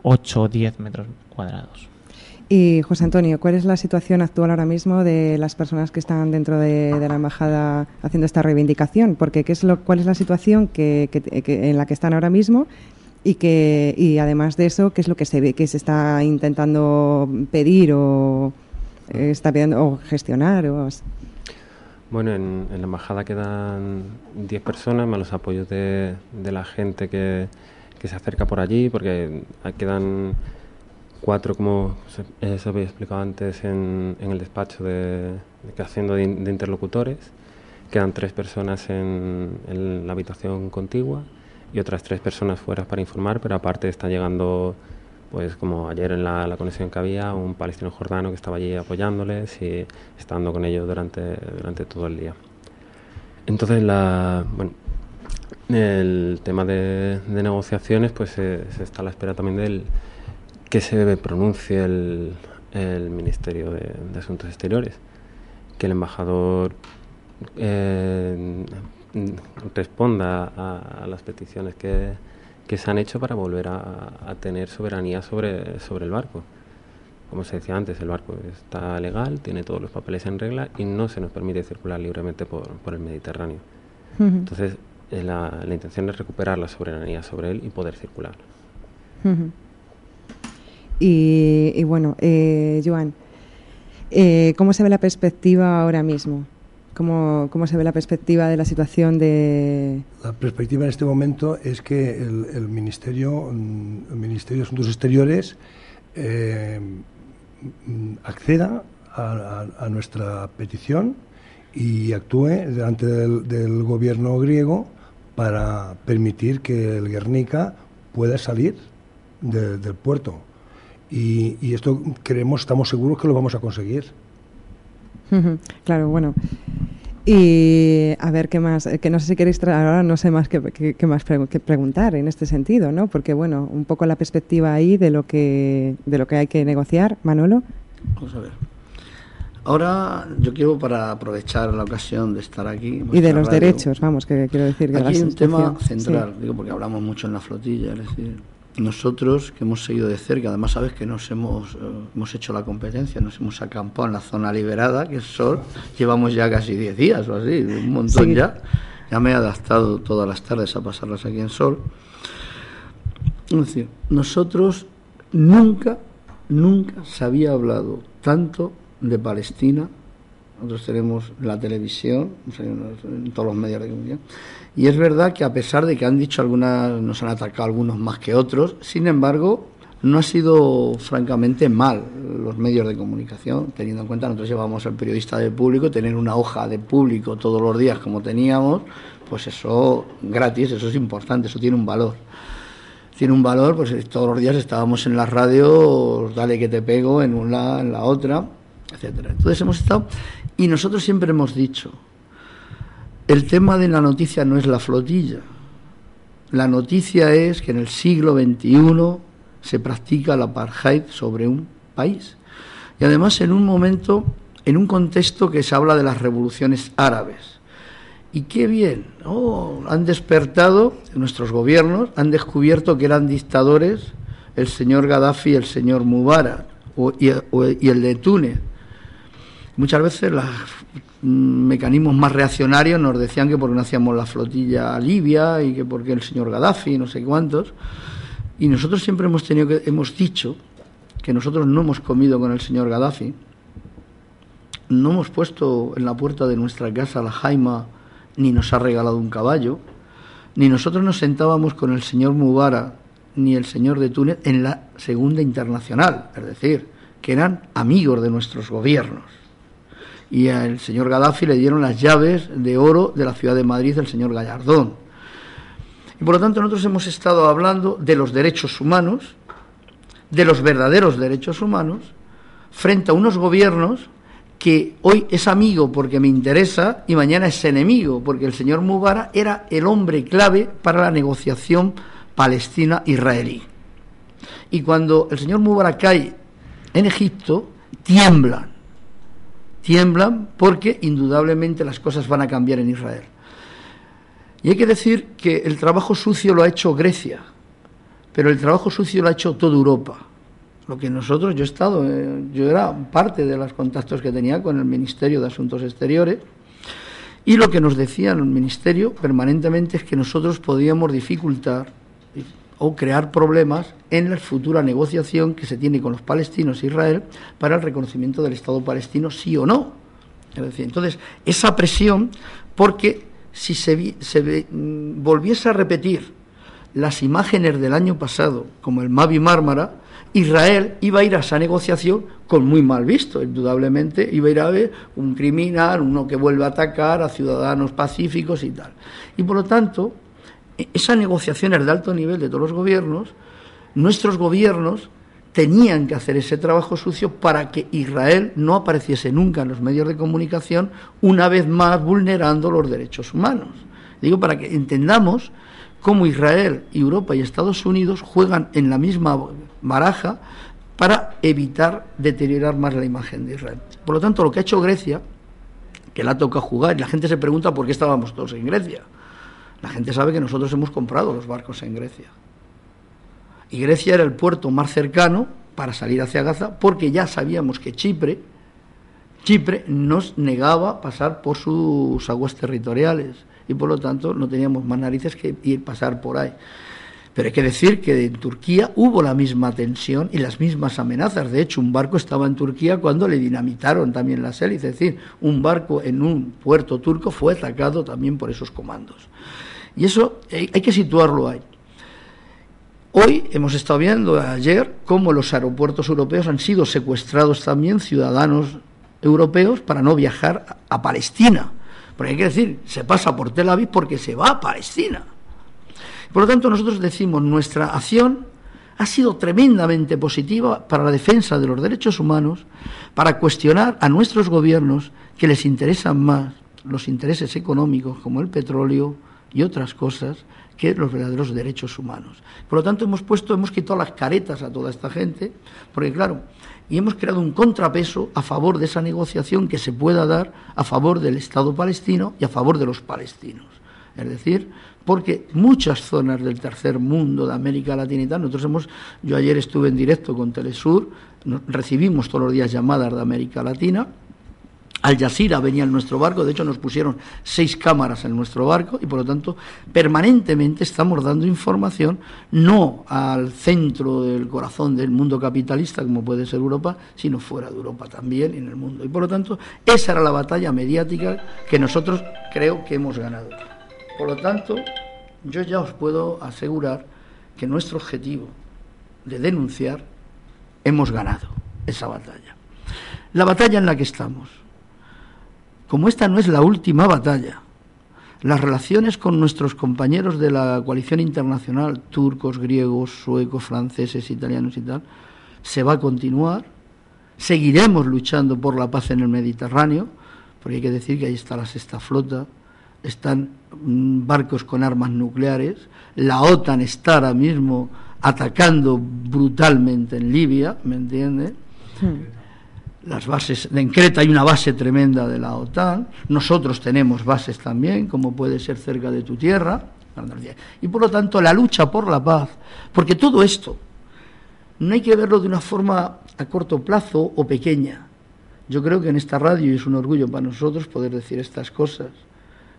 8 o 10 metros cuadrados. Y José Antonio, ¿cuál es la situación actual ahora mismo de las personas que están dentro de, de la embajada haciendo esta reivindicación? Porque ¿qué es lo, ¿cuál es la situación que, que, que, en la que están ahora mismo y que y además de eso, ¿qué es lo que se ve que se está intentando pedir o eh, está pidiendo o gestionar o bueno, en, la embajada quedan 10 personas, más los apoyos de, la gente que, se acerca por allí, porque quedan cuatro, como se, eh, había explicado antes en, el despacho de, de haciendo de, interlocutores. Quedan tres personas en, en, la habitación contigua y otras tres personas fuera para informar, pero aparte está llegando pues como ayer en la, conexión que había, un palestino jordano que estaba allí apoyándoles y estando con ellos durante, durante todo el día. Entonces, la, bueno, el tema de, negociaciones, pues se está a la espera también del que se pronuncie el, el Ministerio de, Asuntos Exteriores, que el embajador eh, responda a las peticiones que, que se han hecho para volver a, tener soberanía sobre, sobre el barco. Como se decía antes, el barco está legal, tiene todos los papeles en regla y no se nos permite circular libremente por, por el Mediterráneo. Entonces, eh, la, la, intención es recuperar la soberanía sobre él y poder circular. y, bueno, eh, Joan, eh, ¿cómo se ve la perspectiva ahora mismo? ¿Cómo, ¿Cómo, se ve la perspectiva de la situación de...? La perspectiva en este momento es que el, Ministerio, mm, el Ministerio de Asuntos Exteriores eh, acceda a, nuestra petición y actúe delante del, gobierno griego para permitir que el Guernica pueda salir del puerto. Y esto creemos, estamos seguros que lo vamos a conseguir. Claro, bueno. Y a ver qué más, que no sé si queréis ahora no sé más qué, más que preguntar en este sentido, ¿no? Porque bueno, un poco la perspectiva ahí de lo que de lo que hay que negociar, Manolo. Vamos a ver. Ahora yo quiero para aprovechar la ocasión de estar aquí y de los derechos, vamos, que quiero decir que aquí hay un tema central, digo porque hablamos mucho en la flotilla, es decir, nosotros que hemos seguido de cerca, además sabes que nos hemos, eh, hemos hecho la competencia, nos hemos acampado en la zona liberada, que es Sol, llevamos ya casi 10 días o así, un montón ya. Ya me he adaptado todas las tardes a pasarlas aquí en Sol. Es decir, nosotros nunca, nunca se había hablado tanto de Palestina. Nosotros tenemos la televisión, en todos los medios de comunicación, y es verdad que a pesar de que han dicho algunas, nos han atacado algunos más que otros, sin embargo, no ha sido francamente mal los medios de comunicación, teniendo en cuenta nosotros llevamos al periodista de público, tener una hoja de público todos los días como teníamos, pues eso gratis, eso es importante, eso tiene un valor. Tiene un valor, pues todos los días estábamos en la radio, dale que te pego en una, en la otra, etcétera. Entonces hemos estado y nosotros siempre hemos dicho, el tema de la noticia no es la flotilla. La noticia es que en el siglo XXI se practica el apartheid sobre un país. Y además en un momento, en un contexto que se habla de las revoluciones árabes. Y qué bien, han despertado nuestros gobiernos, han descubierto que eran dictadores el señor Gaddafi y el señor Mubarak, y, y el de Túnez. Muchas veces las mecanismos más reaccionarios nos decían que porque no hacíamos la flotilla a Libia y que porque el señor Gaddafi, no sé cuántos. Y nosotros siempre hemos tenido que, hemos dicho que nosotros no hemos comido con el señor Gaddafi, no hemos puesto en la puerta de nuestra casa la jaima ni nos ha regalado un caballo, ni nosotros nos sentábamos con el señor Mubarak ni el señor de Túnez en la segunda internacional, es decir, que eran amigos de nuestros gobiernos y al señor Gaddafi le dieron las llaves de oro de la ciudad de Madrid el señor Gallardón. Y por lo tanto nosotros hemos estado hablando de los derechos humanos, de los verdaderos derechos humanos, frente a unos gobiernos que hoy es amigo porque me interesa y mañana es enemigo, porque el señor Mubarak era el hombre clave para la negociación palestina-israelí. Y cuando el señor Mubarak cae en Egipto, tiemblan tiemblan porque indudablemente las cosas van a cambiar en Israel. Y hay que decir que el trabajo sucio lo ha hecho Grecia, pero el trabajo sucio lo ha hecho toda Europa. Lo que nosotros, yo he estado, eh, yo era parte de los contactos que tenía con el Ministerio de Asuntos Exteriores, y lo que nos decía el Ministerio permanentemente es que nosotros podíamos dificultar o crear problemas en la futura negociación que se tiene con los palestinos e Israel para el reconocimiento del Estado palestino, sí o no. Es decir, entonces, esa presión, porque si se, se mm, volviese a repetir las imágenes del año pasado, como el Mavi Mármara, Israel iba a ir a esa negociación con muy mal visto, indudablemente iba a ir a ver un criminal, uno que vuelve a atacar a ciudadanos pacíficos y tal. Y por lo tanto, esas negociaciones de alto nivel de todos los gobiernos, nuestros gobiernos tenían que hacer ese trabajo sucio para que Israel no apareciese nunca en los medios de comunicación, una vez más vulnerando los derechos humanos. Digo, para que entendamos cómo Israel, Europa y Estados Unidos juegan en la misma baraja para evitar deteriorar más la imagen de Israel. Por lo tanto, lo que ha hecho Grecia, que la toca jugar, y la gente se pregunta por qué estábamos todos en Grecia. La gente sabe que nosotros hemos comprado los barcos en Grecia. Y Grecia era el puerto más cercano para salir hacia Gaza porque ya sabíamos que Chipre, Chipre nos negaba pasar por sus aguas territoriales y por lo tanto no teníamos más narices que ir pasar por ahí. Pero hay que decir que en Turquía hubo la misma tensión y las mismas amenazas. De hecho, un barco estaba en Turquía cuando le dinamitaron también las hélices. Es decir, un barco en un puerto turco fue atacado también por esos comandos. Y eso hay, que situarlo ahí. Hoy hemos estado viendo ayer cómo los aeropuertos europeos han sido secuestrados también ciudadanos europeos para no viajar a Palestina. Porque hay que decir, se pasa por Tel Aviv porque se va a Palestina. Por lo tanto, nosotros decimos, nuestra acción ha sido tremendamente positiva para la defensa de los derechos humanos, para cuestionar a nuestros gobiernos que les interesan más los intereses económicos como el petróleo, y otras cosas que los verdaderos derechos humanos. Por lo tanto, hemos puesto, hemos quitado las caretas a toda esta gente, porque claro, y hemos creado un contrapeso a favor de esa negociación que se pueda dar a favor del Estado palestino y a favor de los palestinos. Es decir, porque muchas zonas del tercer mundo, de América Latina y tal, nosotros hemos, yo ayer estuve en directo con Telesur, recibimos todos los días llamadas de América Latina, al Jazeera venía en nuestro barco, de hecho nos pusieron seis cámaras en nuestro barco y por lo tanto permanentemente estamos dando información no al centro del corazón del mundo capitalista como puede ser Europa, sino fuera de Europa también en el mundo. Y por lo tanto esa era la batalla mediática que nosotros creo que hemos ganado. Por lo tanto, yo ya os puedo asegurar que nuestro objetivo de denunciar hemos ganado esa batalla. La batalla en la que estamos como esta no es la última batalla, las relaciones con nuestros compañeros de la coalición internacional, turcos, griegos, suecos, franceses, italianos y tal, se va a continuar. Seguiremos luchando por la paz en el Mediterráneo, porque hay que decir que ahí está la sexta flota, están mm, barcos con armas nucleares, la OTAN está ahora mismo atacando brutalmente en Libia, ¿me entiende? Hmm las bases, en Creta hay una base tremenda de la OTAN, nosotros tenemos bases también, como puede ser cerca de tu tierra, y por lo tanto la lucha por la paz, porque todo esto no hay que verlo de una forma a corto plazo o pequeña. Yo creo que en esta radio es un orgullo para nosotros poder decir estas cosas,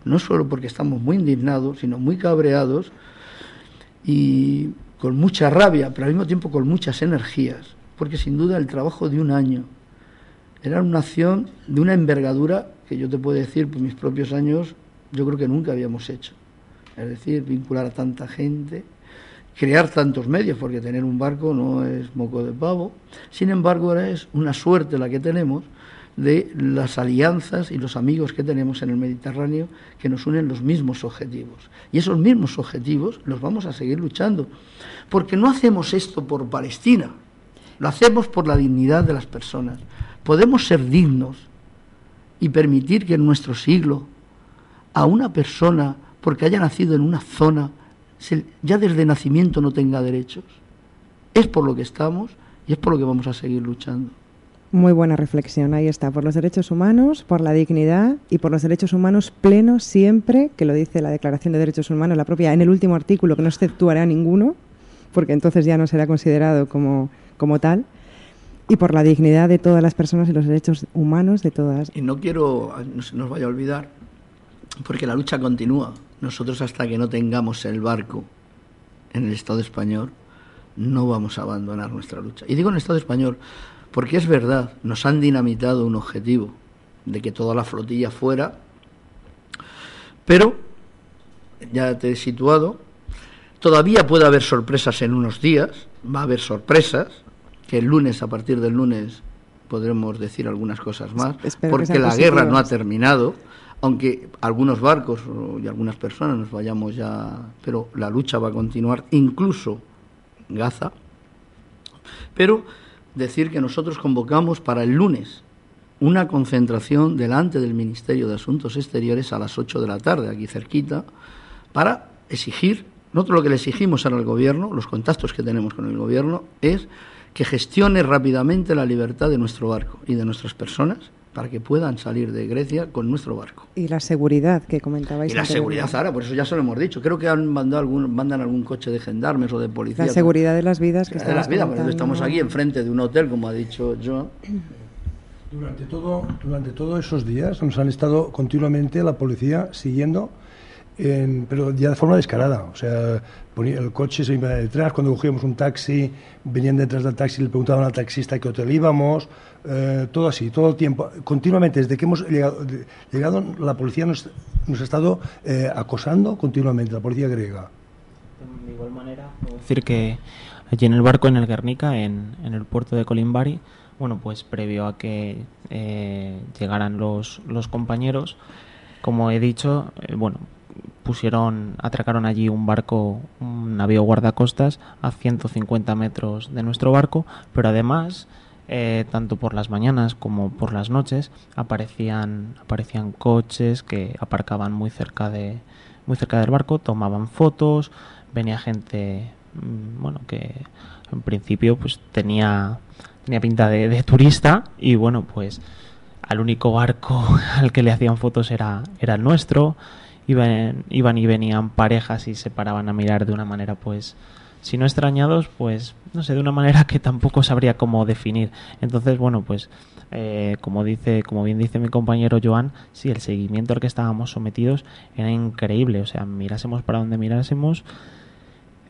no solo porque estamos muy indignados, sino muy cabreados y con mucha rabia, pero al mismo tiempo con muchas energías, porque sin duda el trabajo de un año, era una acción de una envergadura que yo te puedo decir, por mis propios años, yo creo que nunca habíamos hecho. Es decir, vincular a tanta gente, crear tantos medios, porque tener un barco no es moco de pavo. Sin embargo, ahora es una suerte la que tenemos de las alianzas y los amigos que tenemos en el Mediterráneo que nos unen los mismos objetivos. Y esos mismos objetivos los vamos a seguir luchando, porque no hacemos esto por Palestina, lo hacemos por la dignidad de las personas, podemos ser dignos y permitir que en nuestro siglo a una persona, porque haya nacido en una zona, ya desde nacimiento no tenga derechos. Es por lo que estamos y es por lo que vamos a seguir luchando. Muy buena reflexión, ahí está, por los derechos humanos, por la dignidad y por los derechos humanos plenos siempre, que lo dice la Declaración de Derechos Humanos, la propia, en el último artículo, que no exceptuará ninguno, porque entonces ya no será considerado como, como tal, y por la dignidad de todas las personas y los derechos humanos de todas. Y no quiero, no se nos vaya a olvidar, porque la lucha continúa. Nosotros hasta que no tengamos el barco en el Estado español, no vamos a abandonar nuestra lucha. Y digo en el Estado español porque es verdad, nos han dinamitado un objetivo de que toda la flotilla fuera, pero, ya te he situado, todavía puede haber sorpresas en unos días, va a haber sorpresas, que el lunes, a partir del lunes, podremos decir algunas cosas más, porque la guerra no ha terminado, aunque algunos barcos y algunas personas nos vayamos ya, pero la lucha va a continuar, incluso Gaza. Pero decir que nosotros convocamos para el lunes una concentración delante del Ministerio de Asuntos Exteriores a las 8 de la tarde, aquí cerquita, para exigir, nosotros lo que le exigimos al gobierno, los contactos que tenemos con el gobierno, es que gestione rápidamente la libertad de nuestro barco y de nuestras personas para que puedan salir de Grecia con nuestro barco. Y la seguridad que comentabais. Y la seguridad, ahora, por eso ya se lo hemos dicho. Creo que han mandado algún, mandan algún coche de gendarmes o de policía. La seguridad de las vidas que De las vidas, porque estamos aquí enfrente de un hotel, como ha dicho John. Durante, todo, durante todos esos días nos han estado continuamente la policía siguiendo pero ya de forma descarada. O sea, ponía, el coche se iba detrás, cuando cogíamos un taxi, venían detrás del taxi, le preguntaban al taxista qué hotel íbamos, eh, todo así, todo el tiempo. Continuamente, desde que hemos llegado, llegado la policía nos, nos ha estado eh, acosando continuamente, la policía griega. De igual manera, puedo decir que allí en el barco, en el Guernica, en, en el puerto de Colimbari, bueno, pues previo a que eh, llegaran los, los compañeros, como he dicho, bueno, pusieron, atracaron allí un barco, un navío guardacostas a 150 metros de nuestro barco, pero además, eh, tanto por las mañanas como por las noches, aparecían, aparecían coches que aparcaban muy cerca de, muy cerca del barco, tomaban fotos, venía gente, mm, bueno, que en principio pues tenía, tenía pinta de, de turista y bueno, pues al único barco al que le hacían fotos era, era el nuestro iban, iban y venían parejas y se paraban a mirar de una manera, pues, si no extrañados, pues, no sé, de una manera que tampoco sabría cómo definir. Entonces, bueno, pues, eh, como dice, como bien dice mi compañero Joan, sí, el seguimiento al que estábamos sometidos era increíble. O sea, mirásemos para donde mirásemos.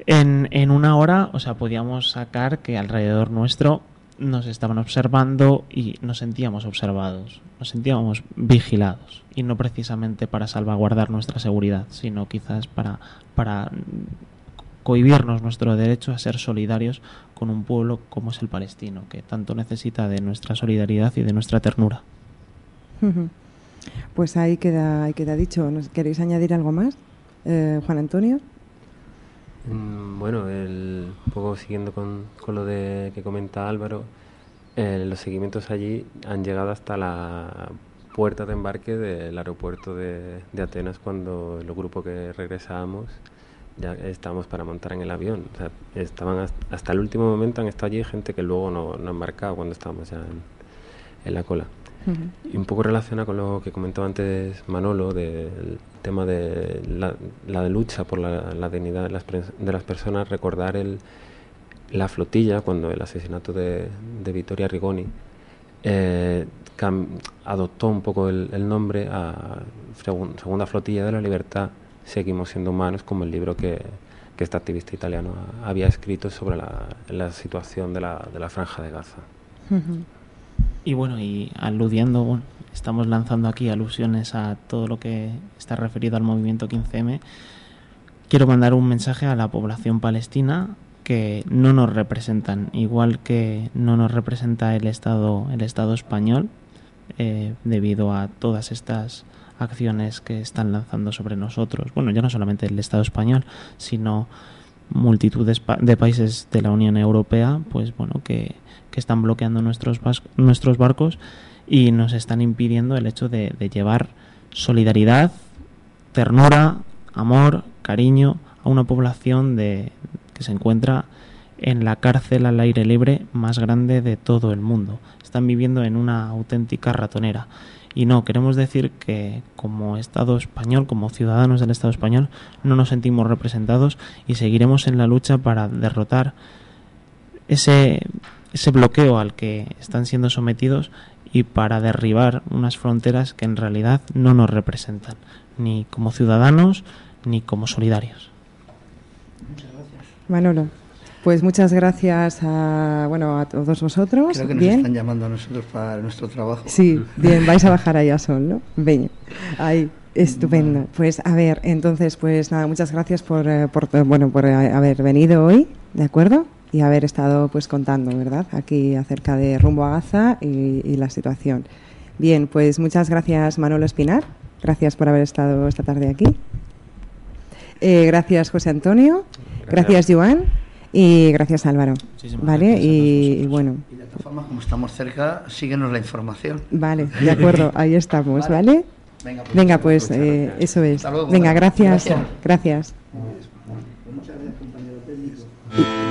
En, en una hora, o sea, podíamos sacar que alrededor nuestro nos estaban observando y nos sentíamos observados, nos sentíamos vigilados y no precisamente para salvaguardar nuestra seguridad, sino quizás para, para cohibirnos nuestro derecho a ser solidarios con un pueblo como es el palestino, que tanto necesita de nuestra solidaridad y de nuestra ternura. Pues ahí queda, ahí queda dicho. ¿Queréis añadir algo más, eh, Juan Antonio? Mm, bueno, el, un poco siguiendo con, lo de que comenta Álvaro, eh, los seguimientos allí han llegado hasta la puerta de embarque del aeropuerto de, Atenas cuando el grupo que regresábamos ya estábamos para montar en el avión. O sea, estaban hasta, el último momento han estado allí gente que luego no, no embarcado cuando estábamos ya en la cola. Y un poco relaciona con lo que comentó antes Manolo del tema de la, la lucha por la, la dignidad de las, de las, personas, recordar el, la flotilla cuando el asesinato de, de Vittoria Rigoni eh, adoptó un poco el, el nombre a Segunda Flotilla de la Libertad, Seguimos siendo humanos, como el libro que, que este activista italiano había escrito sobre la, la situación de la, de la franja de Gaza. Uh -huh. Y bueno, y aludiendo, bueno, estamos lanzando aquí alusiones a todo lo que está referido al movimiento 15M. Quiero mandar un mensaje a la población palestina que no nos representan, igual que no nos representa el Estado, el Estado español, eh, debido a todas estas acciones que están lanzando sobre nosotros. Bueno, ya no solamente el Estado español, sino multitud de, de países de la Unión Europea, pues bueno, que que están bloqueando nuestros, nuestros barcos y nos están impidiendo el hecho de, de llevar solidaridad, ternura, amor, cariño a una población de, que se encuentra en la cárcel al aire libre más grande de todo el mundo. Están viviendo en una auténtica ratonera. Y no, queremos decir que como Estado español, como ciudadanos del Estado español, no nos sentimos representados y seguiremos en la lucha para derrotar ese ese bloqueo al que están siendo sometidos y para derribar unas fronteras que en realidad no nos representan, ni como ciudadanos ni como solidarios. Muchas gracias. Manolo. Pues muchas gracias a, bueno, a todos vosotros. Creo que nos bien. están llamando a nosotros para nuestro trabajo. Sí, bien, vais a bajar ahí a sol, ¿no? Venga, ahí, estupendo. Pues a ver, entonces, pues nada, muchas gracias por, eh, por, bueno, por eh, haber venido hoy, ¿de acuerdo? Y haber estado pues contando, ¿verdad? Aquí acerca de Rumbo a Gaza y, y la situación. Bien, pues muchas gracias Manolo Espinar, gracias por haber estado esta tarde aquí. Eh, gracias José Antonio, gracias, Joan y gracias Álvaro. Muchísimas ¿Vale? gracias y, y bueno, Y de todas formas, como estamos cerca, síguenos la información. Vale, de acuerdo, ahí estamos, ¿vale? Venga, pues, Venga, pues eh, gracias. eso es. Hasta luego, Venga, gracias. Gracias. Gracias. Muchas gracias, compañero técnico.